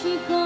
去